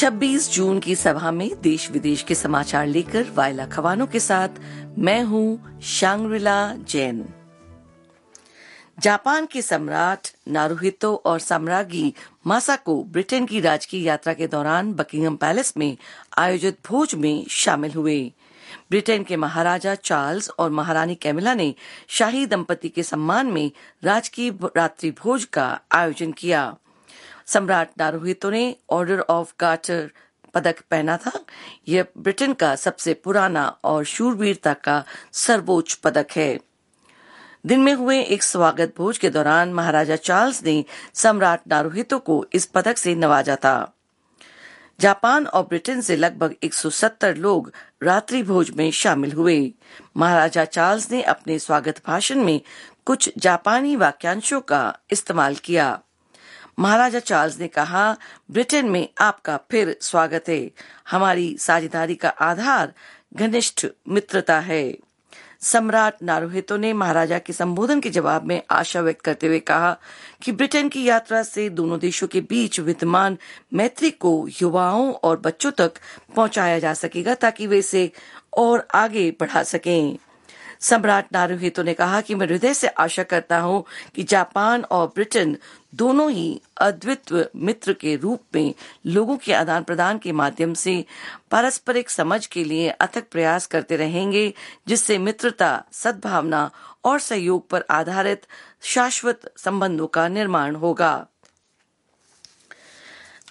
26 जून की सभा में देश विदेश के समाचार लेकर वायला खवानों के साथ मैं हूँ शांग्रिला जैन। जापान के सम्राट नारुहितो और सम्राज्ञी मासाको ब्रिटेन की राजकीय यात्रा के दौरान बकिंगम पैलेस में आयोजित भोज में शामिल हुए। ब्रिटेन के महाराजा चार्ल्स और महारानी कैमिला ने शाही दंपति के सम्मान में राजकीय रात्रि भोज का आयोजन किया। सम्राट नारोहितो ने ऑर्डर ऑफ़ गार्टर पदक पहना था। यह ब्रिटेन का सबसे पुराना और शूरवीरता का सर्वोच्च पदक है। दिन में हुए एक स्वागत भोज के दौरान महाराजा चार्ल्स ने सम्राट नारोहितो को इस पदक से नवाजा था। जापान और ब्रिटेन से लगभग 170 लोग रात्रि भोज में शामिल हुए। महाराजा चार्ल्स ने अपने स्वागत भाषण में कुछ जापानी वाक्यांशों का इस्तेमाल किया। महाराजा चार्ल्स ने कहा, ब्रिटेन में आपका फिर स्वागत है। हमारी साझेदारी का आधार घनिष्ठ मित्रता है। सम्राट नारुहितो ने महाराजा के संबोधन के जवाब में आशा व्यक्त करते हुए कहा कि ब्रिटेन की यात्रा से दोनों देशों के बीच विद्यमान मैत्री को युवाओं और बच्चों तक पहुँचाया जा सकेगा ताकि वे इसे और आगे बढ़ा सकें। सम्राट नारुहितो ने कहा कि मैं हृदय से आशा करता हूँ कि जापान और ब्रिटेन दोनों ही अद्वित्व मित्र के रूप में लोगों के आदान प्रदान के माध्यम से पारस्परिक समझ के लिए अथक प्रयास करते रहेंगे जिससे मित्रता सद्भावना और सहयोग पर आधारित शाश्वत संबंधों का निर्माण होगा।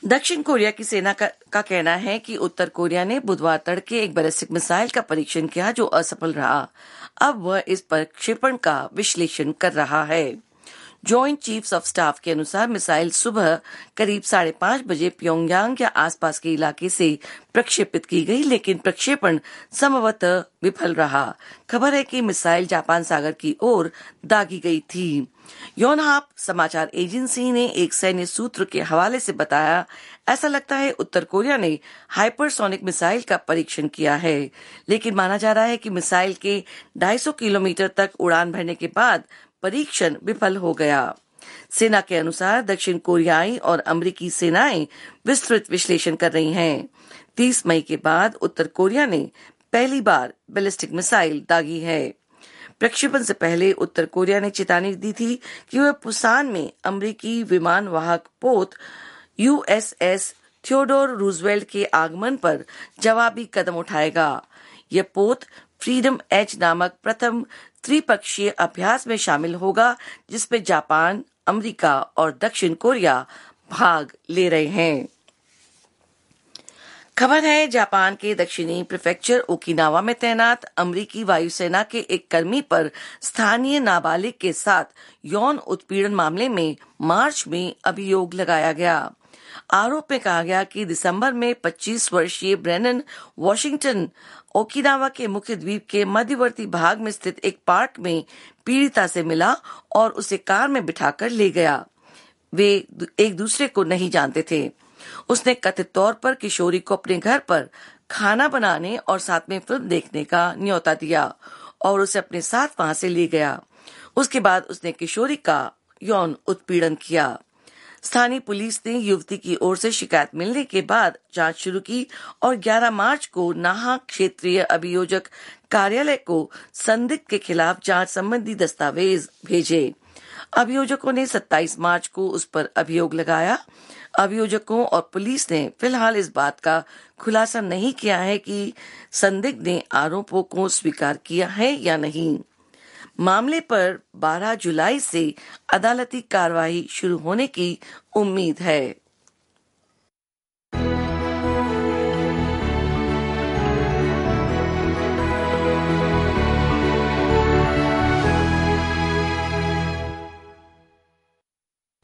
दक्षिण कोरिया की सेना का, का कहना है कि उत्तर कोरिया ने बुधवार तड़के एक बैलिस्टिक मिसाइल का परीक्षण किया जो असफल रहा। अब वह इस प्रक्षेपण का विश्लेषण कर रहा है। जॉइंट चीफ्स ऑफ़ स्टाफ के अनुसार मिसाइल सुबह करीब साढ़े पाँच बजे प्योंगयांग या आसपास के इलाके से प्रक्षेपित की गई, लेकिन प्रक्षेपण संभवतः विफल रहा। खबर है कि मिसाइल जापान सागर की ओर दागी गई थी। योनहाप समाचार एजेंसी ने एक सैन्य सूत्र के हवाले से बताया, ऐसा लगता है उत्तर कोरिया ने हाइपरसोनिक मिसाइल का परीक्षण किया है। लेकिन माना जा रहा है कि मिसाइल के 250 किलोमीटर तक उड़ान भरने के बाद परीक्षण विफल हो गया। सेना के अनुसार दक्षिण कोरियाई और अमरीकी सेनाएँ विस्तृत विश्लेषण कर रही हैं। 30 मई के बाद उत्तर कोरिया ने पहली बार बैलिस्टिक मिसाइल दागी है। प्रक्षेपण से पहले उत्तर कोरिया ने चेतावनी दी थी कि वह पुसान में अमरीकी विमान वाहक पोत यूएसएस थियोडोर रूजवेल्ट के आगमन पर जवाबी कदम उठाएगा। यह पोत फ्रीडम एच नामक प्रथम त्रिपक्षीय अभ्यास में शामिल होगा जिसमें जापान, अमेरिका और दक्षिण कोरिया भाग ले रहे हैं। खबर है, जापान के दक्षिणी प्रिफेक्चर ओकिनावा में तैनात अमरीकी वायुसेना के एक कर्मी पर स्थानीय नाबालिग के साथ यौन उत्पीड़न मामले में मार्च में अभियोग लगाया गया। आरोप में कहा गया कि दिसंबर में 25 वर्षीय ब्रेनन वॉशिंगटन, ओकिनावा के मुख्य द्वीप के मध्यवर्ती भाग में स्थित एक पार्क में पीड़िता से मिला और उसे कार में बिठाकर ले गया। वे एक दूसरे को नहीं जानते थे। उसने कथित तौर पर किशोरी को अपने घर पर खाना बनाने और साथ में फ़िल्म देखने का न्योता दिया और उसे अपने साथ वहाँ से ले गया। उसके बाद उसने किशोरी का यौन उत्पीड़न किया। स्थानीय पुलिस ने युवती की ओर से शिकायत मिलने के बाद जाँच शुरू की और 11 मार्च को नाहा क्षेत्रीय अभियोजक कार्यालय को संदिग्ध के खिलाफ जाँच संबंधी दस्तावेज़ भेजे। अभियोजकों ने 27 मार्च को उस पर अभियोग लगाया। अभियोजकों और पुलिस ने फ़िलहाल इस बात का खुलासा नहीं किया है कि संदिग्ध ने आरोपों को स्वीकार किया है या नहीं। मामले पर 12 जुलाई से अदालती कार्रवाई शुरू होने की उम्मीद है।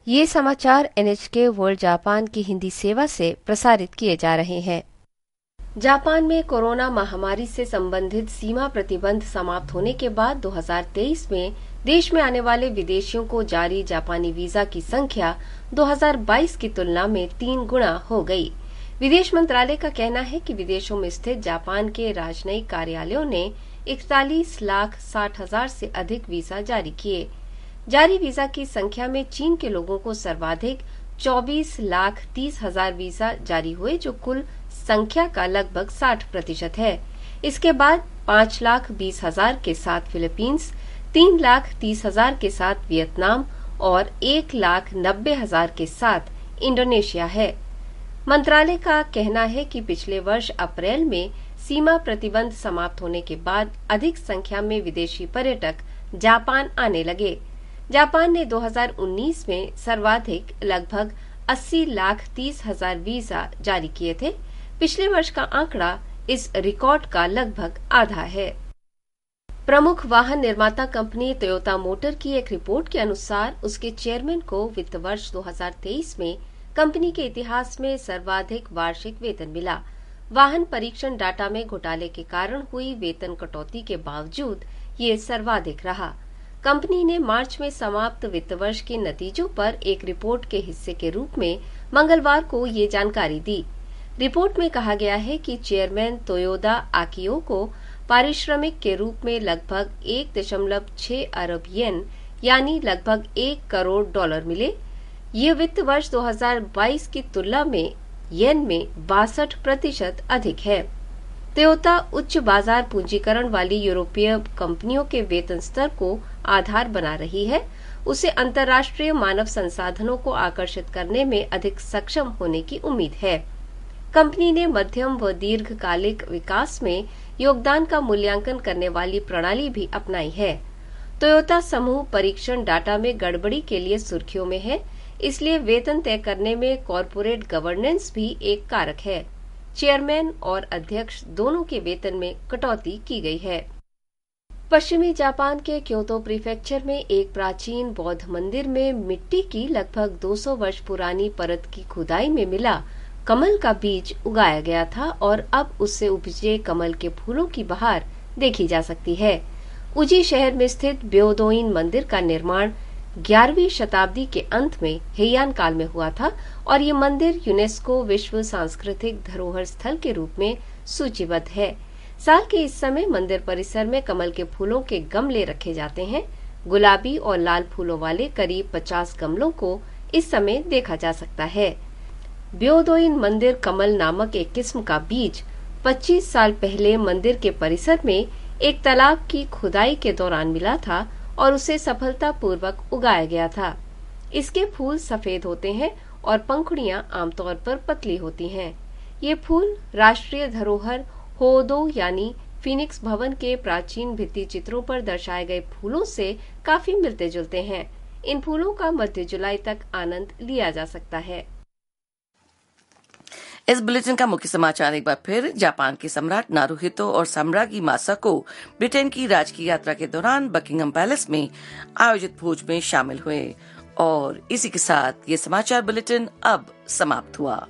ये समाचार एनएचके वर्ल्ड जापान की हिंदी सेवा से प्रसारित किए जा रहे हैं। जापान में कोरोना महामारी से संबंधित सीमा प्रतिबंध समाप्त होने के बाद 2023 में देश में आने वाले विदेशियों को जारी जापानी वीज़ा की संख्या 2022 की तुलना में तीन गुना हो गई। विदेश मंत्रालय का कहना है कि विदेशों में स्थित जापान के राजनयिक कार्यालयों ने इकतालीस लाख साठ हज़ार से अधिक वीज़ा जारी किए। जारी वीज़ा की संख्या में चीन के लोगों को सर्वाधिक 24 लाख तीस हज़ार वीज़ा जारी हुए, जो कुल संख्या का लगभग 60 प्रतिशत है। इसके बाद पाँच लाख बीस हज़ार के साथ फिलीपींस, तीन लाख तीस हज़ार के साथ वियतनाम और एक लाख नब्बे हज़ार के साथ इंडोनेशिया है। मंत्रालय का कहना है कि पिछले वर्ष अप्रैल में सीमा प्रतिबंध समाप्त होने के बाद अधिक संख्या में विदेशी पर्यटक जापान आने लगे। जापान ने 2019 में सर्वाधिक, लगभग 80 लाख तीस हज़ार वीज़ा जारी किए थे पिछले वर्ष का आंकड़ा इस रिकॉर्ड का लगभग आधा है। प्रमुख वाहन निर्माता कंपनी टोयोटा मोटर की एक रिपोर्ट के अनुसार उसके चेयरमैन को वित्त वर्ष 2023 में कंपनी के इतिहास में सर्वाधिक वार्षिक वेतन मिला। वाहन परीक्षण डाटा में घोटाले के कारण हुई वेतन कटौती के बावजूद ये सर्वाधिक रहा। कंपनी ने मार्च में समाप्त वित्त वर्ष के नतीजों पर एक रिपोर्ट के हिस्से के रूप में मंगलवार को ये जानकारी दी। रिपोर्ट में कहा गया है कि चेयरमैन तोयोदा आकियो को पारिश्रमिक के रूप में लगभग एक दशमलव छह अरब येन, यानी लगभग एक करोड़ डॉलर मिले। ये वित्त वर्ष 2022 की तुलना में येन में बासठ प्रतिशत अधिक है। त्योता उच्च बाज़ार पूंजीकरण वाली यूरोपीय कंपनियों के वेतन स्तर को आधार बना रही है। उसे अंतर्राष्ट्रीय मानव संसाधनों को आकर्षित करने में अधिक सक्षम होने की उम्मीद है। कंपनी ने मध्यम व दीर्घकालिक विकास में योगदान का मूल्यांकन करने वाली प्रणाली भी अपनाई है। टोयोटा समूह परीक्षण डाटा में गड़बड़ी के लिए सुर्खियों में है, इसलिए वेतन तय करने में कॉरपोरेट गवर्नेंस भी एक कारक है। चेयरमैन और अध्यक्ष दोनों के वेतन में कटौती की गई है। पश्चिमी जापान के क्योतो प्रीफेक्चर में एक प्राचीन बौद्ध मंदिर में मिट्टी की लगभग 200 वर्ष पुरानी परत की खुदाई में मिला कमल का बीज उगाया गया था और अब उससे उपजे कमल के फूलों की बहार देखी जा सकती है। उजी शहर में स्थित ब्योदोइन मंदिर का निर्माण 11वीं शताब्दी के अंत में हेयान काल में हुआ था और ये मंदिर यूनेस्को विश्व सांस्कृतिक धरोहर स्थल के रूप में सूचीबद्ध है। साल के इस समय मंदिर परिसर में कमल के फूलों के गमले रखे जाते हैं। गुलाबी और लाल फूलों वाले करीब 50 गमलों को इस समय देखा जा सकता है। ब्योदोइन मंदिर कमल नामक एक किस्म का बीज 25 साल पहले मंदिर के परिसर में एक तालाब की खुदाई के दौरान मिला था और उसे सफलतापूर्वक उगाया गया था। इसके फूल सफ़ेद होते हैं और पंखुड़ियाँ आमतौर पर पतली होती हैं। ये फूल राष्ट्रीय धरोहर होदो यानी फिनिक्स भवन के प्राचीन भित्ति चित्रों पर दर्शाए गए फूलों से काफ़ी मिलते जुलते हैं। इन फूलों का मध्य जुलाई तक आनंद लिया जा सकता है। इस बुलेटिन का मुख्य समाचार एक बार फिर, जापान के सम्राट नारुहितो और सम्रागी मासा को ब्रिटेन की राजकीय यात्रा के दौरान बकिंगम पैलेस में आयोजित भोज में शामिल हुए। और इसी के साथ ये समाचार बुलेटिन अब समाप्त हुआ।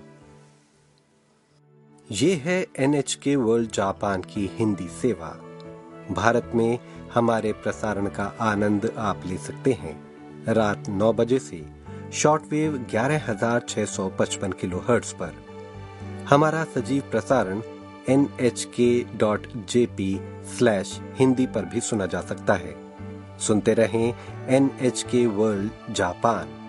ये है N H K World Japan की हिंदी सेवा। भारत में हमारे प्रसारण का आनंद आप ले सकते हैं। रात 9 बजे से शॉर्टवेव 11655 किलो हर्ट्स पर। हमारा सजीव प्रसारण N H K dot J P slash Hindi पर भी सुना जा सकता है। सुनते रहें N H K World Japan.